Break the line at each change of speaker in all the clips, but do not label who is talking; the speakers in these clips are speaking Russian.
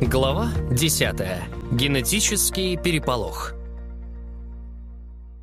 Глава 10. Генетический переполох.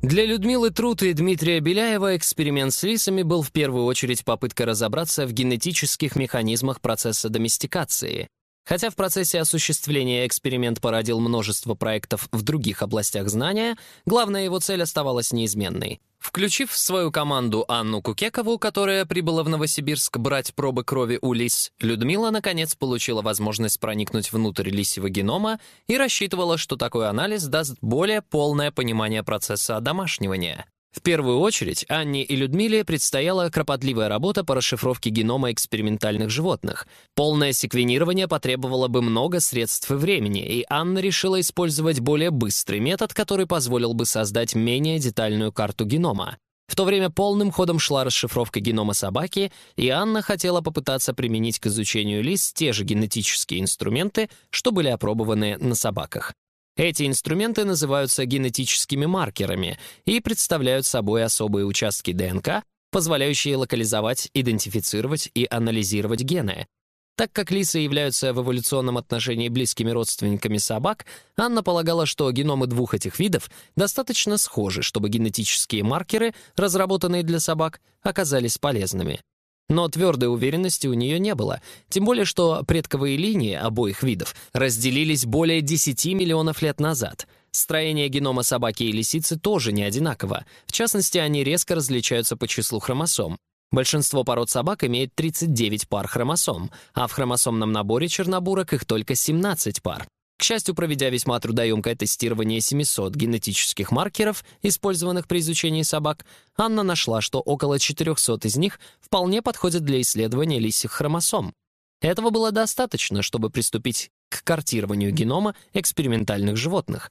Для Людмилы Трут и Дмитрия Беляева эксперимент с лисами был в первую очередь попыткой разобраться в генетических механизмах процесса доместикации. Хотя в процессе осуществления эксперимент породил множество проектов в других областях знания, главная его цель оставалась неизменной Включив в свою команду Анну Кукекову, которая прибыла в Новосибирск брать пробы крови у лис, Людмила, наконец, получила возможность проникнуть внутрь лисьего генома и рассчитывала, что такой анализ даст более полное понимание процесса одомашнивания. В первую очередь Анне и Людмиле предстояла кропотливая работа по расшифровке генома экспериментальных животных. Полное секвенирование потребовало бы много средств и времени, и Анна решила использовать более быстрый метод, который позволил бы создать менее детальную карту генома. В то время полным ходом шла расшифровка генома собаки, и Анна хотела попытаться применить к изучению лис те же генетические инструменты, что были опробованы на собаках. Эти инструменты называются генетическими маркерами и представляют собой особые участки ДНК, позволяющие локализовать, идентифицировать и анализировать гены. Так как лисы являются в эволюционном отношении близкими родственниками собак, Анна полагала, что геномы двух этих видов достаточно схожи, чтобы генетические маркеры, разработанные для собак, оказались полезными. Но твердой уверенности у нее не было, тем более что предковые линии обоих видов разделились более 10 миллионов лет назад. Строение генома собаки и лисицы тоже не одинаково. В частности, они резко различаются по числу хромосом. Большинство пород собак имеет 39 пар хромосом, а в хромосомном наборе чернобурок их только 17 пар. К счастью, проведя весьма трудоемкое тестирование 700 генетических маркеров, использованных при изучении собак, Анна нашла, что около 400 из них вполне подходят для исследования лисьих хромосом. Этого было достаточно, чтобы приступить к картированию генома экспериментальных животных.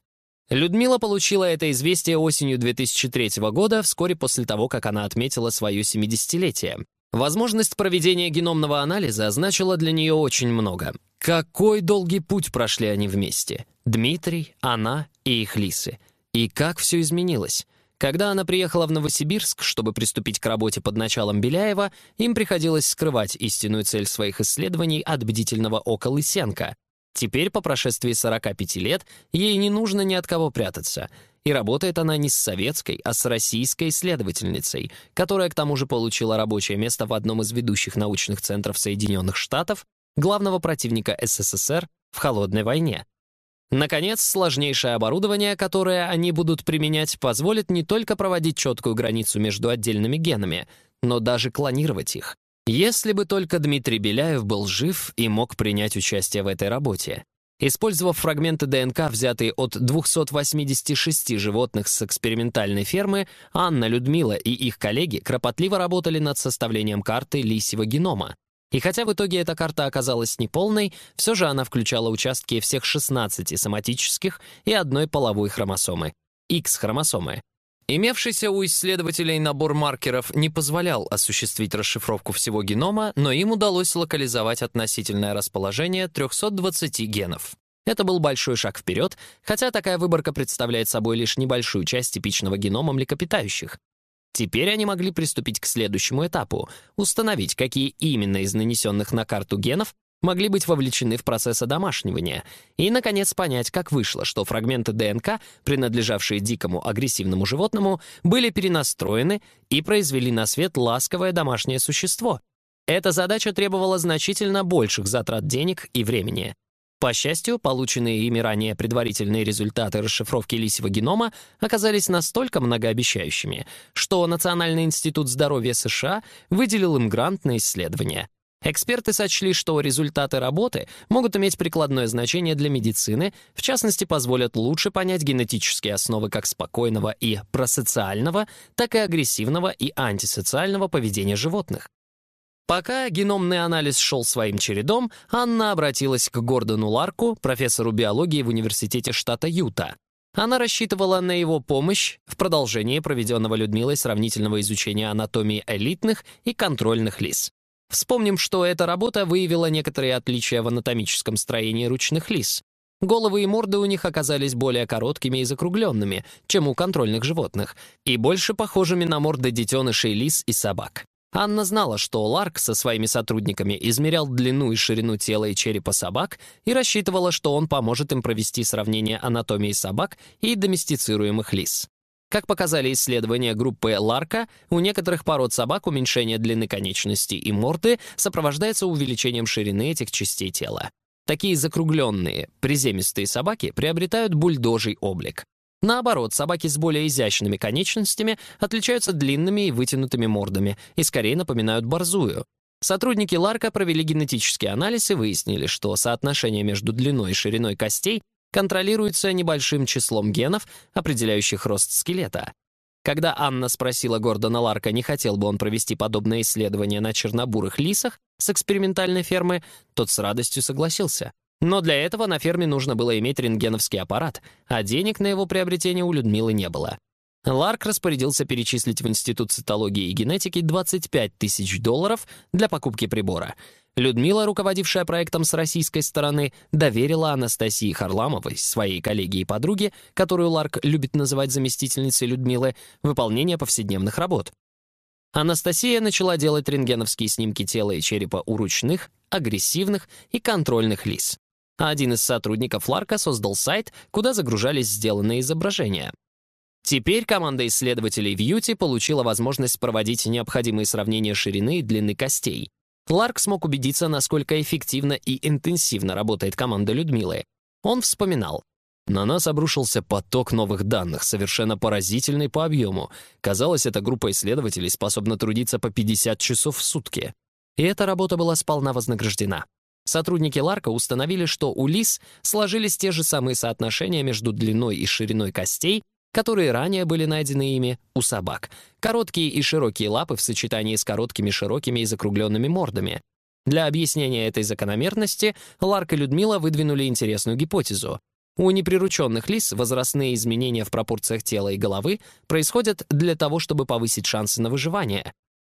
Людмила получила это известие осенью 2003 года, вскоре после того, как она отметила свое 70-летие. Возможность проведения геномного анализа означала для нее очень много. Какой долгий путь прошли они вместе. Дмитрий, она и их лисы. И как все изменилось. Когда она приехала в Новосибирск, чтобы приступить к работе под началом Беляева, им приходилось скрывать истинную цель своих исследований от бдительного ока Лысенко. Теперь, по прошествии 45 лет, ей не нужно ни от кого прятаться — и работает она не с советской, а с российской исследовательницей, которая к тому же получила рабочее место в одном из ведущих научных центров Соединенных Штатов, главного противника СССР в холодной войне. Наконец, сложнейшее оборудование, которое они будут применять, позволит не только проводить четкую границу между отдельными генами, но даже клонировать их. Если бы только Дмитрий Беляев был жив и мог принять участие в этой работе. Использовав фрагменты ДНК, взятые от 286 животных с экспериментальной фермы, Анна, Людмила и их коллеги кропотливо работали над составлением карты лисьего генома. И хотя в итоге эта карта оказалась неполной, все же она включала участки всех 16 соматических и одной половой хромосомы — X-хромосомы. Имевшийся у исследователей набор маркеров не позволял осуществить расшифровку всего генома, но им удалось локализовать относительное расположение 320 генов. Это был большой шаг вперед, хотя такая выборка представляет собой лишь небольшую часть типичного генома млекопитающих. Теперь они могли приступить к следующему этапу — установить, какие именно из нанесенных на карту генов могли быть вовлечены в процесс одомашнивания, и, наконец, понять, как вышло, что фрагменты ДНК, принадлежавшие дикому агрессивному животному, были перенастроены и произвели на свет ласковое домашнее существо. Эта задача требовала значительно больших затрат денег и времени. По счастью, полученные ими ранее предварительные результаты расшифровки лисьего генома оказались настолько многообещающими, что Национальный институт здоровья США выделил им грант на исследование. Эксперты сочли, что результаты работы могут иметь прикладное значение для медицины, в частности, позволят лучше понять генетические основы как спокойного и просоциального, так и агрессивного и антисоциального поведения животных. Пока геномный анализ шел своим чередом, Анна обратилась к Гордону Ларку, профессору биологии в Университете штата Юта. Она рассчитывала на его помощь в продолжении проведенного Людмилой сравнительного изучения анатомии элитных и контрольных лис. Вспомним, что эта работа выявила некоторые отличия в анатомическом строении ручных лис. Головы и морды у них оказались более короткими и закругленными, чем у контрольных животных, и больше похожими на морды детенышей лис и собак. Анна знала, что Ларк со своими сотрудниками измерял длину и ширину тела и черепа собак и рассчитывала, что он поможет им провести сравнение анатомии собак и доместицируемых лис. Как показали исследования группы Ларка, у некоторых пород собак уменьшение длины конечностей и морды сопровождается увеличением ширины этих частей тела. Такие закругленные, приземистые собаки приобретают бульдожий облик. Наоборот, собаки с более изящными конечностями отличаются длинными и вытянутыми мордами и скорее напоминают борзую. Сотрудники Ларка провели генетический анализ и выяснили, что соотношение между длиной и шириной костей контролируется небольшим числом генов, определяющих рост скелета. Когда Анна спросила Гордона Ларка, не хотел бы он провести подобное исследование на чернобурых лисах с экспериментальной фермы, тот с радостью согласился. Но для этого на ферме нужно было иметь рентгеновский аппарат, а денег на его приобретение у Людмилы не было. Ларк распорядился перечислить в Институт цитологии и генетики 25 тысяч долларов для покупки прибора. Людмила, руководившая проектом с российской стороны, доверила Анастасии Харламовой, своей коллеге и подруге, которую Ларк любит называть заместительницей Людмилы, выполнение повседневных работ. Анастасия начала делать рентгеновские снимки тела и черепа у ручных, агрессивных и контрольных лис а один из сотрудников Ларка создал сайт, куда загружались сделанные изображения. Теперь команда исследователей Вьюти получила возможность проводить необходимые сравнения ширины и длины костей. Ларк смог убедиться, насколько эффективно и интенсивно работает команда Людмилы. Он вспоминал. На нас обрушился поток новых данных, совершенно поразительный по объему. Казалось, эта группа исследователей способна трудиться по 50 часов в сутки. И эта работа была сполна вознаграждена. Сотрудники Ларка установили, что у лис сложились те же самые соотношения между длиной и шириной костей, которые ранее были найдены ими у собак. Короткие и широкие лапы в сочетании с короткими, широкими и закругленными мордами. Для объяснения этой закономерности Ларк и Людмила выдвинули интересную гипотезу. У неприрученных лис возрастные изменения в пропорциях тела и головы происходят для того, чтобы повысить шансы на выживание.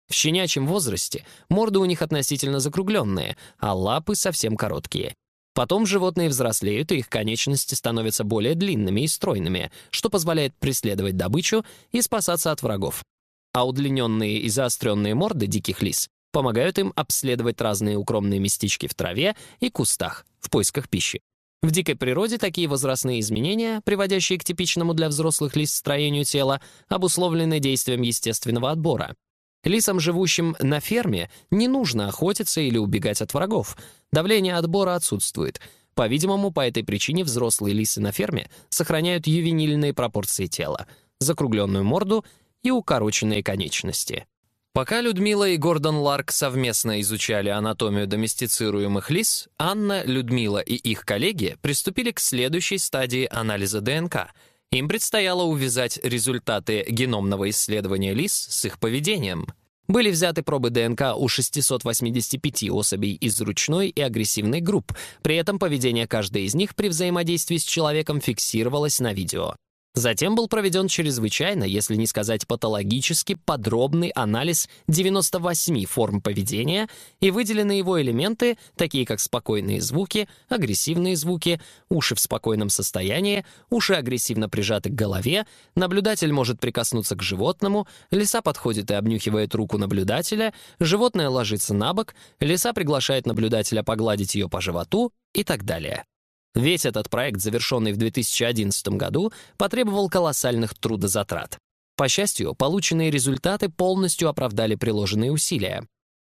В щенячьем возрасте морды у них относительно закругленные, а лапы совсем короткие. Потом животные взрослеют, и их конечности становятся более длинными и стройными, что позволяет преследовать добычу и спасаться от врагов. А удлиненные и заостренные морды диких лис помогают им обследовать разные укромные местечки в траве и кустах в поисках пищи. В дикой природе такие возрастные изменения, приводящие к типичному для взрослых лис строению тела, обусловлены действием естественного отбора. Лисам, живущим на ферме, не нужно охотиться или убегать от врагов. Давление отбора отсутствует. По-видимому, по этой причине взрослые лисы на ферме сохраняют ювенильные пропорции тела, закругленную морду и укороченные конечности. Пока Людмила и Гордон Ларк совместно изучали анатомию доместицируемых лис, Анна, Людмила и их коллеги приступили к следующей стадии анализа ДНК — им предстояло увязать результаты геномного исследования лис с их поведением. Были взяты пробы ДНК у 685 особей из ручной и агрессивной групп, при этом поведение каждой из них при взаимодействии с человеком фиксировалось на видео. Затем был проведен чрезвычайно, если не сказать патологически, подробный анализ 98 форм поведения и выделены его элементы, такие как спокойные звуки, агрессивные звуки, уши в спокойном состоянии, уши агрессивно прижаты к голове, наблюдатель может прикоснуться к животному, лиса подходит и обнюхивает руку наблюдателя, животное ложится на бок, лиса приглашает наблюдателя погладить ее по животу и так далее. Весь этот проект, завершенный в 2011 году, потребовал колоссальных трудозатрат. По счастью, полученные результаты полностью оправдали приложенные усилия.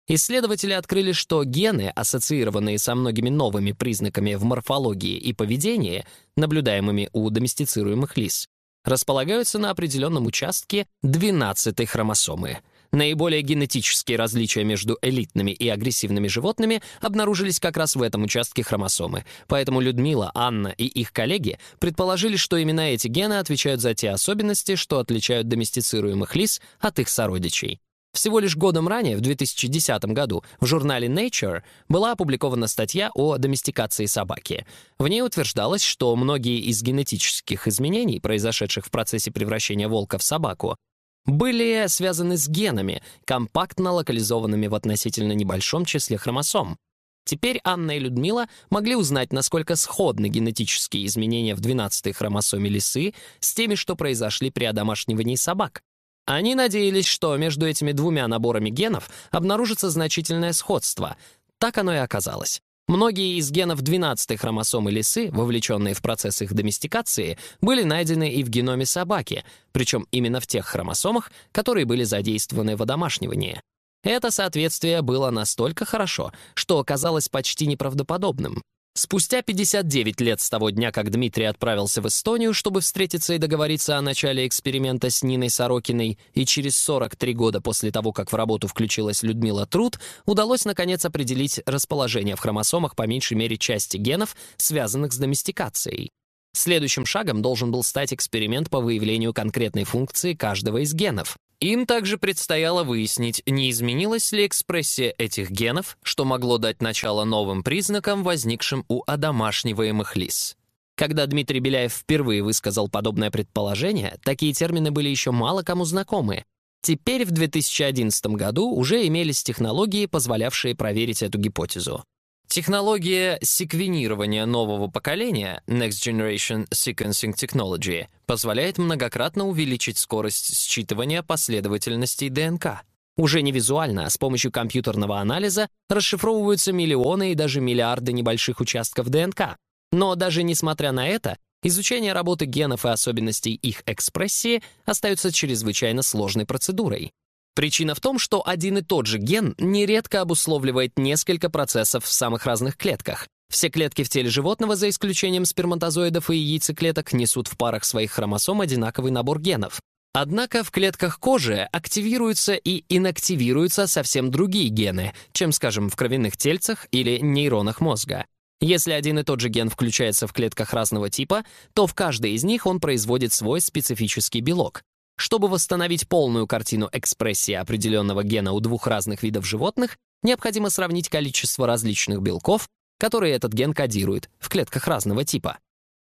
Исследователи открыли, что гены, ассоциированные со многими новыми признаками в морфологии и поведении, наблюдаемыми у доместицируемых лис, располагаются на определенном участке 12-й хромосомы — Наиболее генетические различия между элитными и агрессивными животными обнаружились как раз в этом участке хромосомы, поэтому Людмила, Анна и их коллеги предположили, что именно эти гены отвечают за те особенности, что отличают доместицируемых лис от их сородичей. Всего лишь годом ранее, в 2010 году, в журнале Nature была опубликована статья о доместикации собаки. В ней утверждалось, что многие из генетических изменений, произошедших в процессе превращения волка в собаку, были связаны с генами, компактно локализованными в относительно небольшом числе хромосом. Теперь Анна и Людмила могли узнать, насколько сходны генетические изменения в 12-й хромосоме лисы с теми, что произошли при одомашнивании собак. Они надеялись, что между этими двумя наборами генов обнаружится значительное сходство. Так оно и оказалось. Многие из генов 12-й хромосомы лисы, вовлеченные в процесс их доместикации, были найдены и в геноме собаки, причем именно в тех хромосомах, которые были задействованы в одомашнивании. Это соответствие было настолько хорошо, что оказалось почти неправдоподобным. Спустя 59 лет с того дня, как Дмитрий отправился в Эстонию, чтобы встретиться и договориться о начале эксперимента с Ниной Сорокиной, и через 43 года после того, как в работу включилась Людмила Труд, удалось наконец определить расположение в хромосомах по меньшей мере части генов, связанных с доместикацией. Следующим шагом должен был стать эксперимент по выявлению конкретной функции каждого из генов. Им также предстояло выяснить, не изменилась ли экспрессия этих генов, что могло дать начало новым признакам, возникшим у одомашниваемых лис. Когда Дмитрий Беляев впервые высказал подобное предположение, такие термины были еще мало кому знакомы. Теперь в 2011 году уже имелись технологии, позволявшие проверить эту гипотезу. Технология секвенирования нового поколения Next Generation Sequencing Technology позволяет многократно увеличить скорость считывания последовательностей ДНК. Уже не визуально, а с помощью компьютерного анализа расшифровываются миллионы и даже миллиарды небольших участков ДНК. Но даже несмотря на это, изучение работы генов и особенностей их экспрессии остается чрезвычайно сложной процедурой. Причина в том, что один и тот же ген нередко обусловливает несколько процессов в самых разных клетках. Все клетки в теле животного, за исключением сперматозоидов и яйцеклеток, несут в парах своих хромосом одинаковый набор генов. Однако в клетках кожи активируются и инактивируются совсем другие гены, чем, скажем, в кровяных тельцах или нейронах мозга. Если один и тот же ген включается в клетках разного типа, то в каждой из них он производит свой специфический белок. Чтобы восстановить полную картину экспрессии определенного гена у двух разных видов животных, необходимо сравнить количество различных белков, которые этот ген кодирует, в клетках разного типа.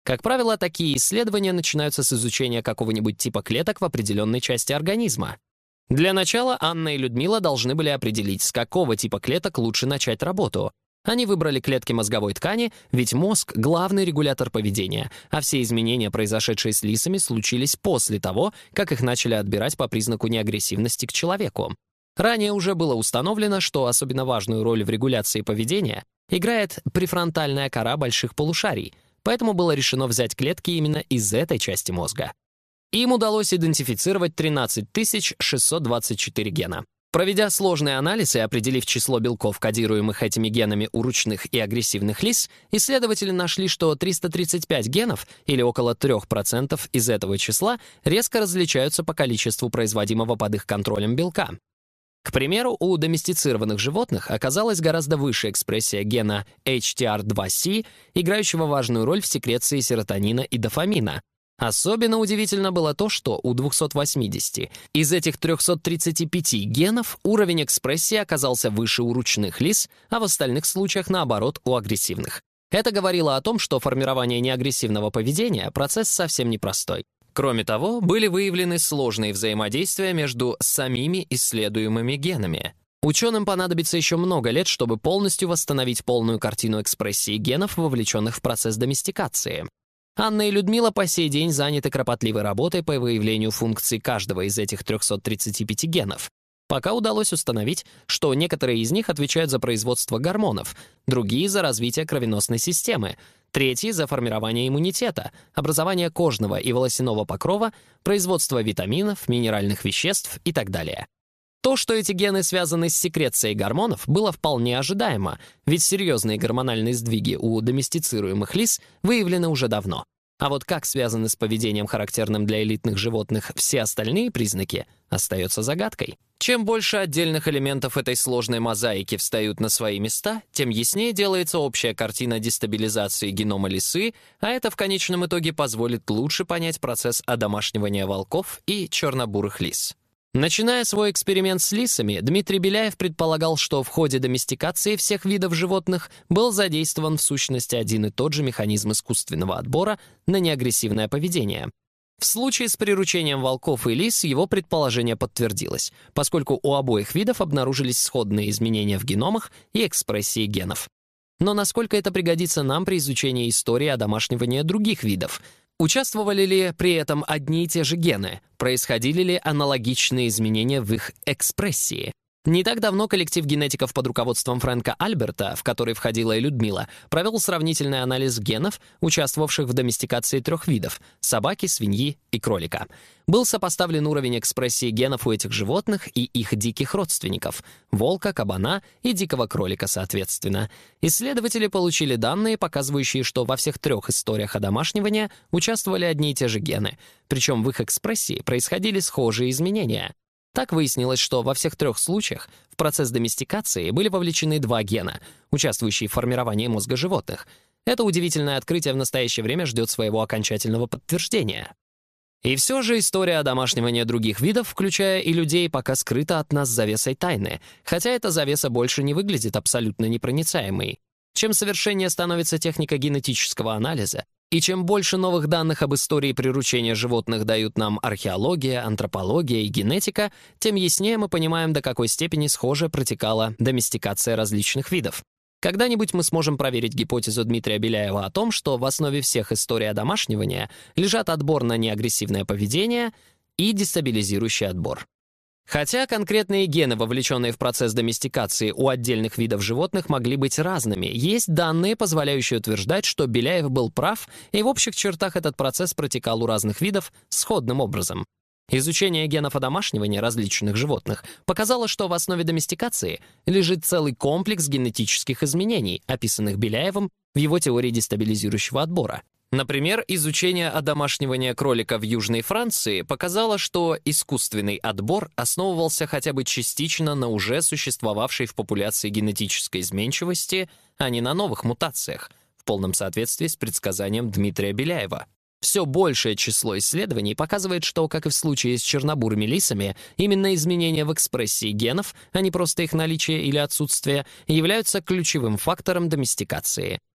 Как правило, такие исследования начинаются с изучения какого-нибудь типа клеток в определенной части организма. Для начала Анна и Людмила должны были определить, с какого типа клеток лучше начать работу, они выбрали клетки мозговой ткани, ведь мозг — главный регулятор поведения, а все изменения, произошедшие с лисами, случились после того, как их начали отбирать по признаку неагрессивности к человеку. Ранее уже было установлено, что особенно важную роль в регуляции поведения играет префронтальная кора больших полушарий, поэтому было решено взять клетки именно из этой части мозга. Им удалось идентифицировать 13 624 гена. Проведя сложный анализ и определив число белков, кодируемых этими генами у ручных и агрессивных лис, исследователи нашли, что 335 генов, или около 3% из этого числа, резко различаются по количеству производимого под их контролем белка. К примеру, у доместицированных животных оказалась гораздо выше экспрессия гена HTR2C, играющего важную роль в секреции серотонина и дофамина, Особенно удивительно было то, что у 280 из этих 335 генов уровень экспрессии оказался выше у ручных лис, а в остальных случаях, наоборот, у агрессивных. Это говорило о том, что формирование неагрессивного поведения — процесс совсем непростой. Кроме того, были выявлены сложные взаимодействия между самими исследуемыми генами. Ученым понадобится еще много лет, чтобы полностью восстановить полную картину экспрессии генов, вовлеченных в процесс доместикации. Анна и Людмила по сей день заняты кропотливой работой по выявлению функций каждого из этих 335 генов. Пока удалось установить, что некоторые из них отвечают за производство гормонов, другие — за развитие кровеносной системы, третьи — за формирование иммунитета, образование кожного и волосяного покрова, производство витаминов, минеральных веществ и так далее. То, что эти гены связаны с секрецией гормонов, было вполне ожидаемо, ведь серьезные гормональные сдвиги у доместицируемых лис выявлены уже давно. А вот как связаны с поведением, характерным для элитных животных, все остальные признаки, остается загадкой. Чем больше отдельных элементов этой сложной мозаики встают на свои места, тем яснее делается общая картина дестабилизации генома лисы, а это в конечном итоге позволит лучше понять процесс одомашнивания волков и чернобурых лис. Начиная свой эксперимент с лисами, Дмитрий Беляев предполагал, что в ходе доместикации всех видов животных был задействован в сущности один и тот же механизм искусственного отбора на неагрессивное поведение. В случае с приручением волков и лис его предположение подтвердилось, поскольку у обоих видов обнаружились сходные изменения в геномах и экспрессии генов. Но насколько это пригодится нам при изучении истории одомашнивания других видов? Участвовали ли при этом одни и те же гены? Происходили ли аналогичные изменения в их экспрессии? Не так давно коллектив генетиков под руководством Фрэнка Альберта, в который входила и Людмила, провел сравнительный анализ генов, участвовавших в доместикации трех видов — собаки, свиньи и кролика. Был сопоставлен уровень экспрессии генов у этих животных и их диких родственников — волка, кабана и дикого кролика, соответственно. Исследователи получили данные, показывающие, что во всех трех историях одомашнивания участвовали одни и те же гены, причем в их экспрессии происходили схожие изменения — так выяснилось, что во всех трех случаях в процесс доместикации были вовлечены два гена, участвующие в формировании мозга животных. Это удивительное открытие в настоящее время ждет своего окончательного подтверждения. И все же история домашнивания других видов, включая и людей, пока скрыта от нас завесой тайны, хотя эта завеса больше не выглядит абсолютно непроницаемой. Чем совершеннее становится техника генетического анализа, и чем больше новых данных об истории приручения животных дают нам археология, антропология и генетика, тем яснее мы понимаем, до какой степени схоже протекала доместикация различных видов. Когда-нибудь мы сможем проверить гипотезу Дмитрия Беляева о том, что в основе всех историй одомашнивания лежат отбор на неагрессивное поведение и дестабилизирующий отбор. Хотя конкретные гены, вовлеченные в процесс доместикации у отдельных видов животных, могли быть разными, есть данные, позволяющие утверждать, что Беляев был прав, и в общих чертах этот процесс протекал у разных видов сходным образом. Изучение генов одомашнивания различных животных показало, что в основе доместикации лежит целый комплекс генетических изменений, описанных Беляевым в его теории дестабилизирующего отбора. Например, изучение одомашнивания кролика в Южной Франции показало, что искусственный отбор основывался хотя бы частично на уже существовавшей в популяции генетической изменчивости, а не на новых мутациях, в полном соответствии с предсказанием Дмитрия Беляева. Все большее число исследований показывает, что, как и в случае с чернобурыми лисами, именно изменения в экспрессии генов, а не просто их наличие или отсутствие, являются ключевым фактором доместикации —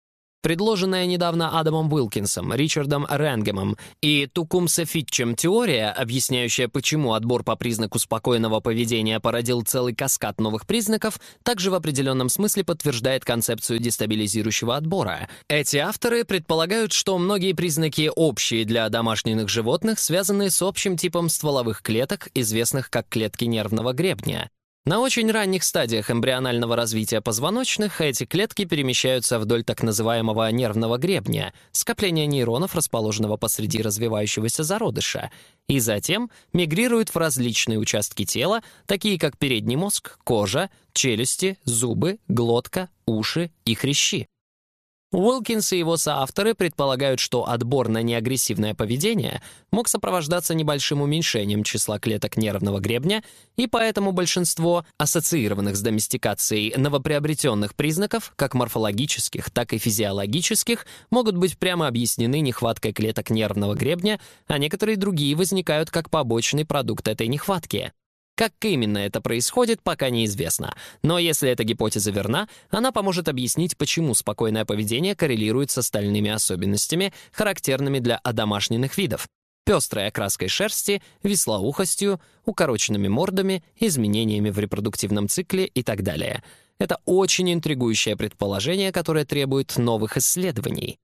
Предложенная недавно Адамом Уилкинсом, Ричардом Ренгемом и Тукумсе Фитчем теория, объясняющая, почему отбор по признаку спокойного поведения породил целый каскад новых признаков, также в определенном смысле подтверждает концепцию дестабилизирующего отбора. Эти авторы предполагают, что многие признаки, общие для домашних животных, связаны с общим типом стволовых клеток, известных как клетки нервного гребня. На очень ранних стадиях эмбрионального развития позвоночных эти клетки перемещаются вдоль так называемого нервного гребня, скопления нейронов, расположенного посреди развивающегося зародыша, и затем мигрируют в различные участки тела, такие как передний мозг, кожа, челюсти, зубы, глотка, уши и хрящи. Уилкинс и его соавторы предполагают, что отбор на неагрессивное поведение мог сопровождаться небольшим уменьшением числа клеток нервного гребня, и поэтому большинство ассоциированных с доместикацией новоприобретенных признаков, как морфологических, так и физиологических, могут быть прямо объяснены нехваткой клеток нервного гребня, а некоторые другие возникают как побочный продукт этой нехватки. Как именно это происходит, пока неизвестно. Но если эта гипотеза верна, она поможет объяснить, почему спокойное поведение коррелирует с остальными особенностями, характерными для одомашненных видов. Пестрой окраской шерсти, веслоухостью, укороченными мордами, изменениями в репродуктивном цикле и так далее. Это очень интригующее предположение, которое требует новых исследований.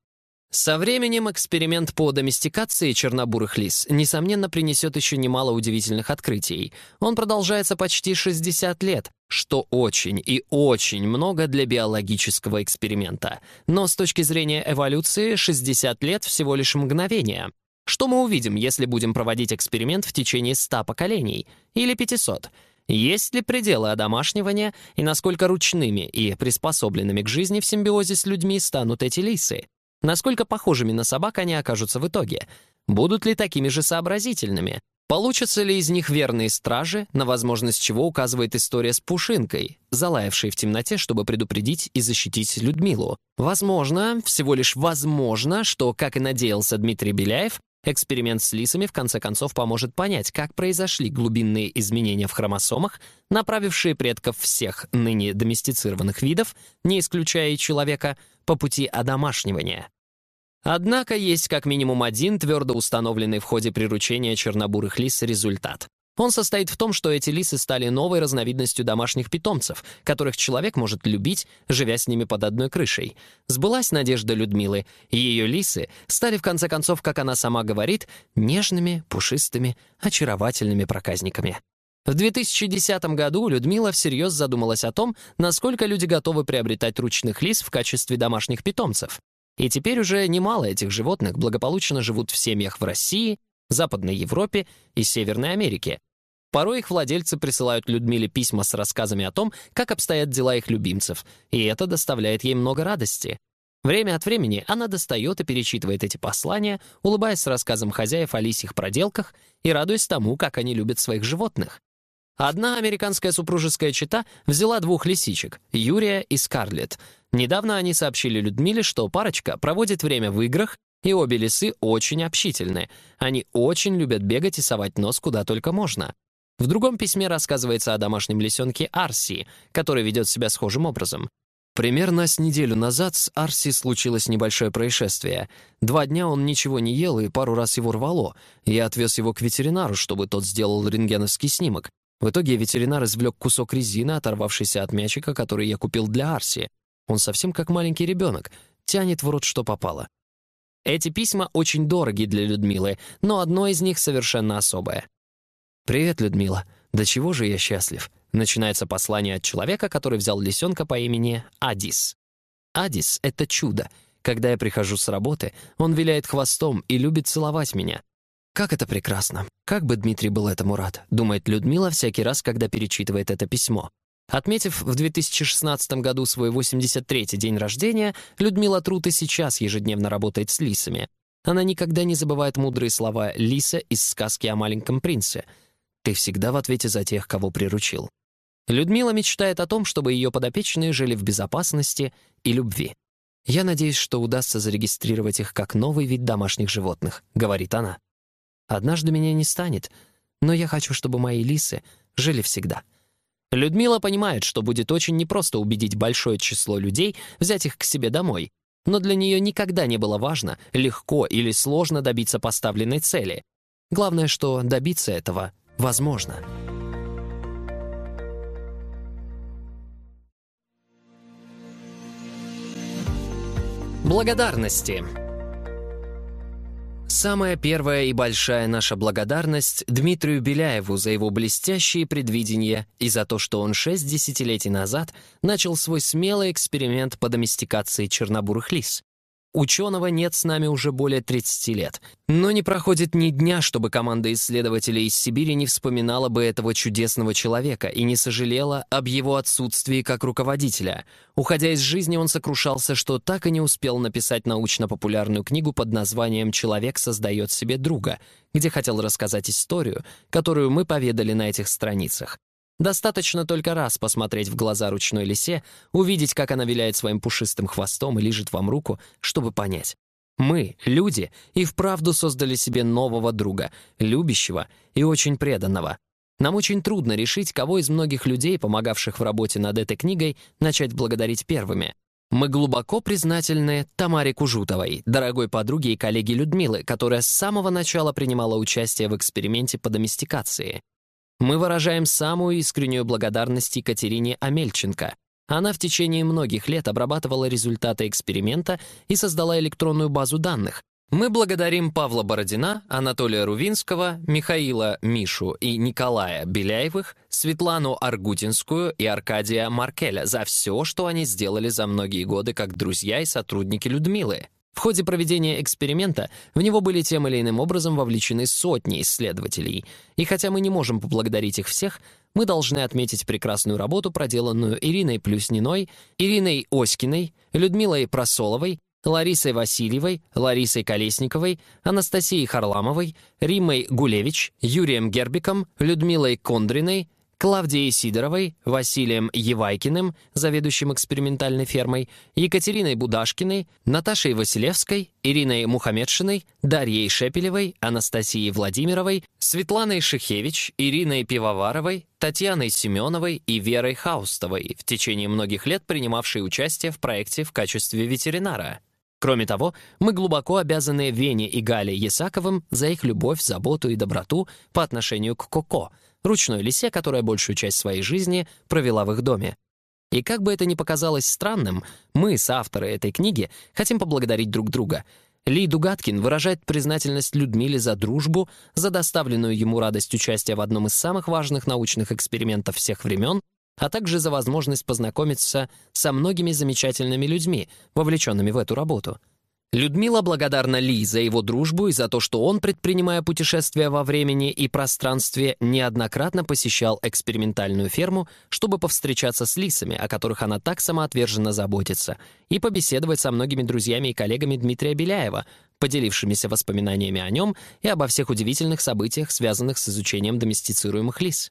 Со временем эксперимент по доместикации чернобурых лис, несомненно, принесет еще немало удивительных открытий. Он продолжается почти 60 лет, что очень и очень много для биологического эксперимента. Но с точки зрения эволюции 60 лет всего лишь мгновение. Что мы увидим, если будем проводить эксперимент в течение 100 поколений? Или 500? Есть ли пределы одомашнивания и насколько ручными и приспособленными к жизни в симбиозе с людьми станут эти лисы? Насколько похожими на собак они окажутся в итоге? Будут ли такими же сообразительными? Получатся ли из них верные стражи, на возможность чего указывает история с Пушинкой, залаявшей в темноте, чтобы предупредить и защитить Людмилу? Возможно, всего лишь возможно, что, как и надеялся Дмитрий Беляев, эксперимент с лисами в конце концов поможет понять, как произошли глубинные изменения в хромосомах, направившие предков всех ныне доместицированных видов, не исключая и человека, по пути одомашнивания. Однако есть как минимум один твердо установленный в ходе приручения чернобурых лис результат. Он состоит в том, что эти лисы стали новой разновидностью домашних питомцев, которых человек может любить, живя с ними под одной крышей. Сбылась надежда Людмилы, и ее лисы стали, в конце концов, как она сама говорит, нежными, пушистыми, очаровательными проказниками. В 2010 году Людмила всерьез задумалась о том, насколько люди готовы приобретать ручных лис в качестве домашних питомцев. И теперь уже немало этих животных благополучно живут в семьях в России, Западной Европе и Северной Америке. Порой их владельцы присылают Людмиле письма с рассказами о том, как обстоят дела их любимцев, и это доставляет ей много радости. Время от времени она достает и перечитывает эти послания, улыбаясь с рассказом хозяев о лисьих проделках и радуясь тому, как они любят своих животных. Одна американская супружеская чета взяла двух лисичек, Юрия и Скарлетт. Недавно они сообщили Людмиле, что парочка проводит время в играх и обе лисы очень общительны. Они очень любят бегать и совать нос куда только можно. В другом письме рассказывается о домашнем лисенке Арси, который ведет себя схожим образом. Примерно с неделю назад с Арси случилось небольшое происшествие. Два дня он ничего не ел и пару раз его рвало. Я отвез его к ветеринару, чтобы тот сделал рентгеновский снимок. В итоге ветеринар извлек кусок резины, оторвавшийся от мячика, который я купил для Арси. Он совсем как маленький ребенок, тянет в рот, что попало. Эти письма очень дороги для Людмилы, но одно из них совершенно особое. «Привет, Людмила. До чего же я счастлив?» Начинается послание от человека, который взял лисенка по имени Адис. Адис — это чудо. Когда я прихожу с работы, он виляет хвостом и любит целовать меня. Как это прекрасно. Как бы Дмитрий был этому рад, думает Людмила всякий раз, когда перечитывает это письмо. Отметив в 2016 году свой 83-й день рождения, Людмила Трут и сейчас ежедневно работает с лисами. Она никогда не забывает мудрые слова Лиса из сказки о маленьком принце. «Ты всегда в ответе за тех, кого приручил». Людмила мечтает о том, чтобы ее подопечные жили в безопасности и любви. «Я надеюсь, что удастся зарегистрировать их как новый вид домашних животных», — говорит она. «Однажды меня не станет, но я хочу, чтобы мои лисы жили всегда». Людмила понимает, что будет очень непросто убедить большое число людей взять их к себе домой, но для нее никогда не было важно, легко или сложно добиться поставленной цели. Главное, что добиться этого возможно. Благодарности. Самая первая и большая наша благодарность Дмитрию Беляеву за его блестящие предвидения и за то, что он шесть десятилетий назад начал свой смелый эксперимент по доместикации чернобурых лис. Ученого нет с нами уже более 30 лет. Но не проходит ни дня, чтобы команда исследователей из Сибири не вспоминала бы этого чудесного человека и не сожалела об его отсутствии как руководителя. Уходя из жизни, он сокрушался, что так и не успел написать научно-популярную книгу под названием «Человек создает себе друга», где хотел рассказать историю, которую мы поведали на этих страницах. Достаточно только раз посмотреть в глаза ручной лисе, увидеть, как она виляет своим пушистым хвостом и лижет вам руку, чтобы понять. Мы, люди, и вправду создали себе нового друга, любящего и очень преданного. Нам очень трудно решить, кого из многих людей, помогавших в работе над этой книгой, начать благодарить первыми. Мы глубоко признательны Тамаре Кужутовой, дорогой подруге и коллеге Людмилы, которая с самого начала принимала участие в эксперименте по доместикации. Мы выражаем самую искреннюю благодарность Екатерине Амельченко. Она в течение многих лет обрабатывала результаты эксперимента и создала электронную базу данных. Мы благодарим Павла Бородина, Анатолия Рувинского, Михаила Мишу и Николая Беляевых, Светлану Аргутинскую и Аркадия Маркеля за все, что они сделали за многие годы как друзья и сотрудники Людмилы. В ходе проведения эксперимента в него были тем или иным образом вовлечены сотни исследователей, и хотя мы не можем поблагодарить их всех, мы должны отметить прекрасную работу, проделанную Ириной Плюсниной, Ириной Оськиной, Людмилой Просоловой, Ларисой Васильевой, Ларисой Колесниковой, Анастасией Харламовой, Римой Гулевич, Юрием Гербиком, Людмилой Кондриной, Клавдией Сидоровой, Василием Евайкиным, заведующим экспериментальной фермой, Екатериной Будашкиной, Наташей Василевской, Ириной Мухамедшиной, Дарьей Шепелевой, Анастасией Владимировой, Светланой Шихевич, Ириной Пивоваровой, Татьяной Семеновой и Верой Хаустовой, в течение многих лет принимавшей участие в проекте в качестве ветеринара. Кроме того, мы глубоко обязаны Вене и Гале Ясаковым за их любовь, заботу и доброту по отношению к Коко, ручной лисе, которая большую часть своей жизни провела в их доме. И как бы это ни показалось странным, мы, соавторы этой книги, хотим поблагодарить друг друга. Ли Дугаткин выражает признательность Людмиле за дружбу, за доставленную ему радость участия в одном из самых важных научных экспериментов всех времен, а также за возможность познакомиться со многими замечательными людьми, вовлеченными в эту работу — Людмила благодарна Ли за его дружбу и за то, что он, предпринимая путешествия во времени и пространстве, неоднократно посещал экспериментальную ферму, чтобы повстречаться с лисами, о которых она так самоотверженно заботится, и побеседовать со многими друзьями и коллегами Дмитрия Беляева, поделившимися воспоминаниями о нем и обо всех удивительных событиях, связанных с изучением доместицируемых лис.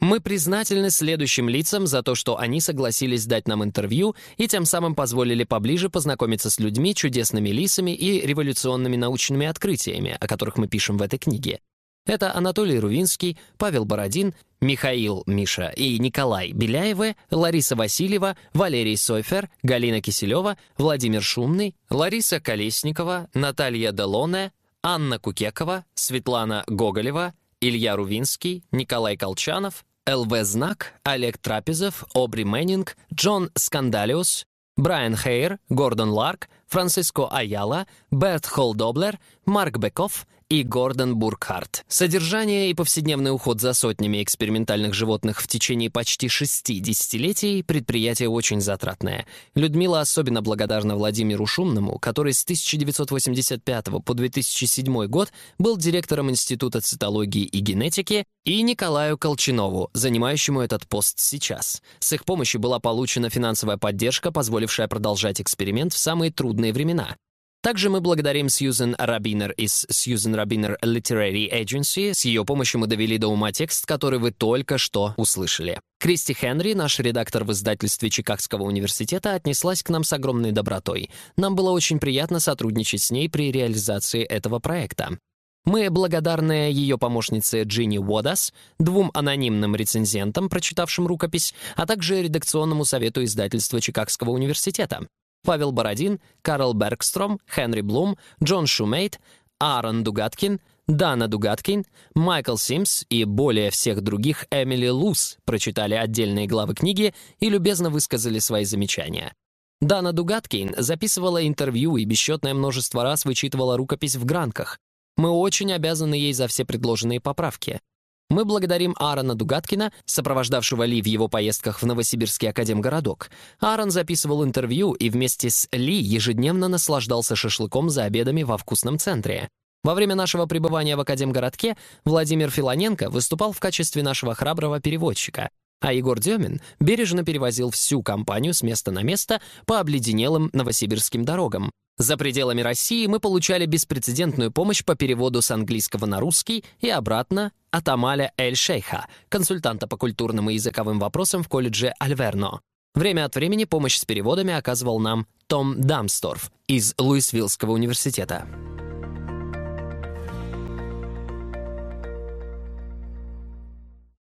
Мы признательны следующим лицам за то, что они согласились дать нам интервью и тем самым позволили поближе познакомиться с людьми, чудесными лисами и революционными научными открытиями, о которых мы пишем в этой книге. Это Анатолий Рувинский, Павел Бородин, Михаил Миша и Николай Беляевы, Лариса Васильева, Валерий Сойфер, Галина Киселева, Владимир Шумный, Лариса Колесникова, Наталья Делоне, Анна Кукекова, Светлана Гоголева, Илья Рувинский, Николай Колчанов, ЛВ Знак, Олег Трапезов, Обри Мэннинг, Джон Скандалиус, Брайан Хейр, Гордон Ларк, Франциско Аяла, Берт Хёлльдоблер, Марк Беков и Гордон Буркхарт. Содержание и повседневный уход за сотнями экспериментальных животных в течение почти шести десятилетий — предприятие очень затратное. Людмила особенно благодарна Владимиру Шумному, который с 1985 по 2007 год был директором Института цитологии и генетики, и Николаю Колчинову, занимающему этот пост сейчас. С их помощью была получена финансовая поддержка, позволившая продолжать эксперимент в самые трудные времена. Также мы благодарим Сьюзен Рабинер из Сьюзен Рабинер Literary Agency. С ее помощью мы довели до ума текст, который вы только что услышали. Кристи Хенри, наш редактор в издательстве Чикагского университета, отнеслась к нам с огромной добротой. Нам было очень приятно сотрудничать с ней при реализации этого проекта. Мы благодарны ее помощнице Джинни Уодас, двум анонимным рецензентам, прочитавшим рукопись, а также редакционному совету издательства Чикагского университета. Павел Бородин, Карл Бергстром, Хенри Блум, Джон Шумейт, Аарон Дугаткин, Дана Дугаткин, Майкл Симс и более всех других Эмили Лус прочитали отдельные главы книги и любезно высказали свои замечания. Дана Дугаткин записывала интервью и бесчетное множество раз вычитывала рукопись в гранках. Мы очень обязаны ей за все предложенные поправки. Мы благодарим Аарона Дугаткина, сопровождавшего Ли в его поездках в Новосибирский академгородок. Аарон записывал интервью и вместе с Ли ежедневно наслаждался шашлыком за обедами во вкусном центре. Во время нашего пребывания в Академгородке Владимир Филоненко выступал в качестве нашего храброго переводчика, а Егор Демин бережно перевозил всю компанию с места на место по обледенелым новосибирским дорогам. За пределами России мы получали беспрецедентную помощь по переводу с английского на русский и обратно от Амаля Эль-Шейха, консультанта по культурным и языковым вопросам в колледже Альверно. Время от времени помощь с переводами оказывал нам Том Дамсторф из Луисвиллского университета.